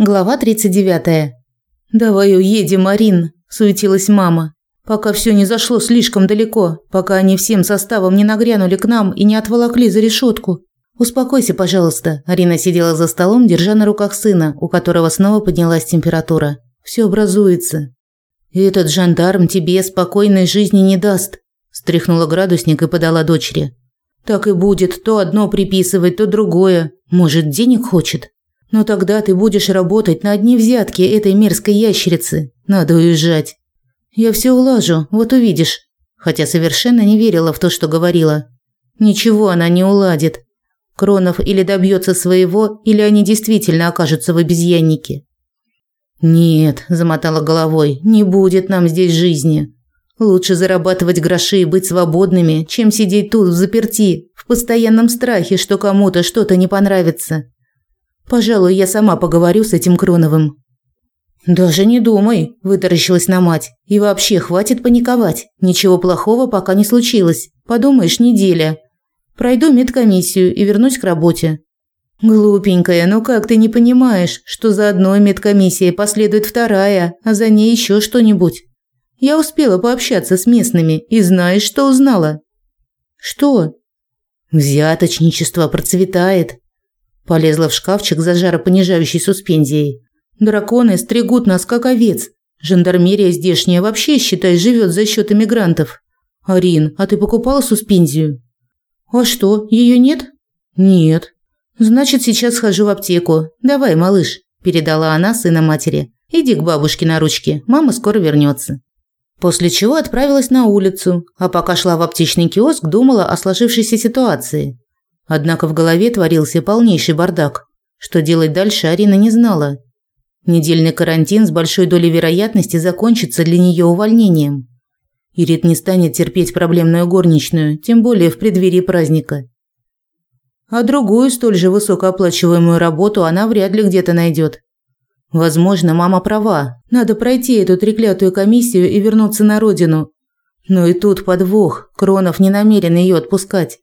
Глава 39. «Давай уедем, Марин», – суетилась мама. «Пока все не зашло слишком далеко, пока они всем составом не нагрянули к нам и не отволокли за решетку. Успокойся, пожалуйста». Арина сидела за столом, держа на руках сына, у которого снова поднялась температура. Все образуется. «Этот жандарм тебе спокойной жизни не даст», – стряхнула градусник и подала дочери. «Так и будет, то одно приписывать, то другое. Может, денег хочет?» Но тогда ты будешь работать на одни взятки этой мерзкой ящерицы. Надо уезжать. Я все улажу, вот увидишь. Хотя совершенно не верила в то, что говорила. Ничего она не уладит. Кронов или добьется своего, или они действительно окажутся в обезьяннике. Нет, замотала головой. Не будет нам здесь жизни. Лучше зарабатывать гроши и быть свободными, чем сидеть тут в заперти, в постоянном страхе, что кому-то что-то не понравится. Пожалуй, я сама поговорю с этим Кроновым. Даже не думай, вытаращилась на мать. И вообще, хватит паниковать. Ничего плохого пока не случилось. Подумаешь, неделя. Пройду медкомиссию и вернусь к работе. Глупенькая, ну как ты не понимаешь, что за одной медкомиссией последует вторая, а за ней еще что-нибудь? Я успела пообщаться с местными и знаешь, что узнала? Что? Взяточничество процветает. Полезла в шкафчик за жаропонижающей суспензией. Драконы стригут нас как овец. Жандармерия здешняя вообще, считай, живет за счет иммигрантов. Арин, а ты покупала суспензию? А что, ее нет? Нет. Значит, сейчас схожу в аптеку. Давай, малыш, передала она сына матери. Иди к бабушке на ручки, мама скоро вернется. После чего отправилась на улицу, а пока шла в аптечный киоск, думала о сложившейся ситуации. Однако в голове творился полнейший бардак. Что делать дальше, Арина не знала. Недельный карантин с большой долей вероятности закончится для нее увольнением. Ирит не станет терпеть проблемную горничную, тем более в преддверии праздника. А другую столь же высокооплачиваемую работу она вряд ли где-то найдет. Возможно, мама права. Надо пройти эту треклятую комиссию и вернуться на родину. Но и тут подвох. Кронов не намерен ее отпускать.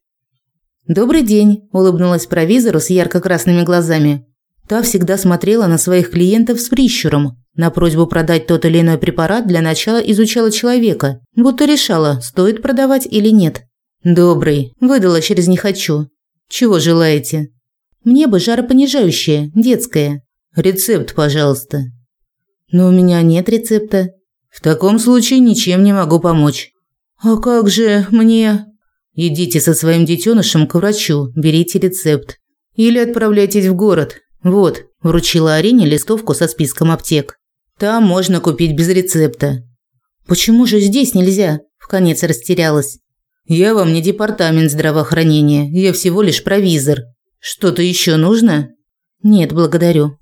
«Добрый день», – улыбнулась провизору с ярко-красными глазами. Та всегда смотрела на своих клиентов с прищуром. На просьбу продать тот или иной препарат для начала изучала человека, будто решала, стоит продавать или нет. «Добрый», – выдала через «не хочу». «Чего желаете?» «Мне бы жаропонижающее, детское». «Рецепт, пожалуйста». «Но у меня нет рецепта». «В таком случае ничем не могу помочь». «А как же мне...» Идите со своим детенышем к врачу, берите рецепт. Или отправляйтесь в город. Вот, вручила Арине листовку со списком аптек. Там можно купить без рецепта. Почему же здесь нельзя? В конец растерялась. Я вам не департамент здравоохранения, я всего лишь провизор. Что-то еще нужно? Нет, благодарю.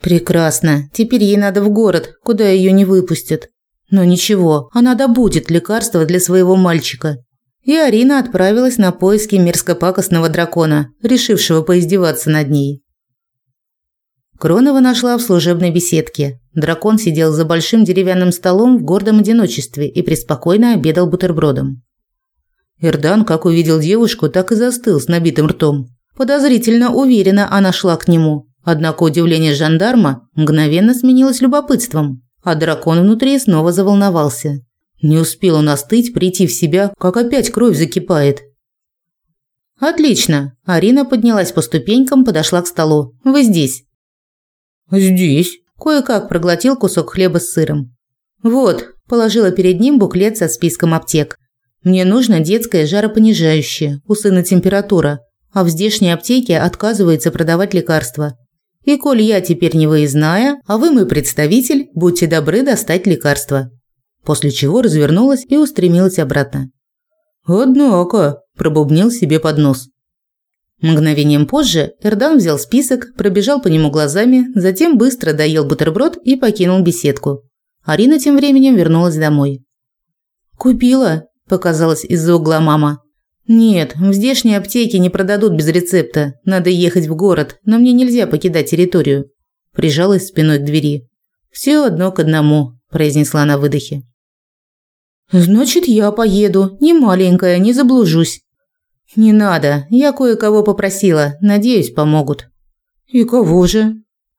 Прекрасно. Теперь ей надо в город, куда ее не выпустят. Но ничего, она добудет лекарство для своего мальчика и Арина отправилась на поиски мерзкопакостного дракона, решившего поиздеваться над ней. Кронова нашла в служебной беседке. Дракон сидел за большим деревянным столом в гордом одиночестве и преспокойно обедал бутербродом. Ирдан, как увидел девушку, так и застыл с набитым ртом. Подозрительно уверенно она шла к нему. Однако удивление жандарма мгновенно сменилось любопытством, а дракон внутри снова заволновался. Не успел он остыть, прийти в себя, как опять кровь закипает. Отлично. Арина поднялась по ступенькам, подошла к столу. Вы здесь? Здесь. Кое-как проглотил кусок хлеба с сыром. Вот, положила перед ним буклет со списком аптек. Мне нужно детское жаропонижающее, у сына температура, а в здешней аптеке отказывается продавать лекарства. И коль я теперь не выездная, а вы мой представитель, будьте добры достать лекарства после чего развернулась и устремилась обратно. «Однако», – пробубнил себе под нос. Мгновением позже Эрдан взял список, пробежал по нему глазами, затем быстро доел бутерброд и покинул беседку. Арина тем временем вернулась домой. «Купила», – показалась из-за угла мама. «Нет, в здешней аптеке не продадут без рецепта. Надо ехать в город, но мне нельзя покидать территорию». Прижалась спиной к двери. «Все одно к одному», – произнесла на выдохе. Значит, я поеду, не маленькая, не заблужусь. Не надо, я кое-кого попросила, надеюсь, помогут. И кого же?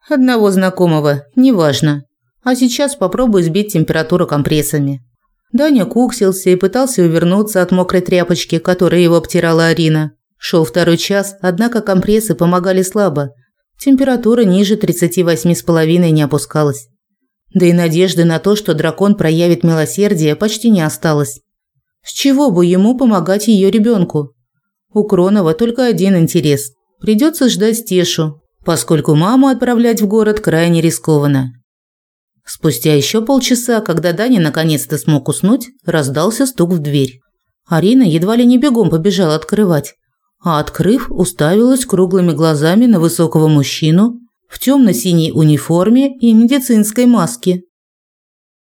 Одного знакомого, неважно. А сейчас попробую сбить температуру компрессами. Даня куксился и пытался увернуться от мокрой тряпочки, которой его обтирала Арина. Шел второй час, однако компрессы помогали слабо. Температура ниже 38,5 не опускалась. Да и надежды на то, что дракон проявит милосердие, почти не осталось. С чего бы ему помогать ее ребенку? У Кронова только один интерес. Придется ждать Стешу, поскольку маму отправлять в город крайне рискованно. Спустя еще полчаса, когда Даня наконец-то смог уснуть, раздался стук в дверь. Арина едва ли не бегом побежала открывать, а открыв, уставилась круглыми глазами на высокого мужчину в темно-синей униформе и медицинской маске.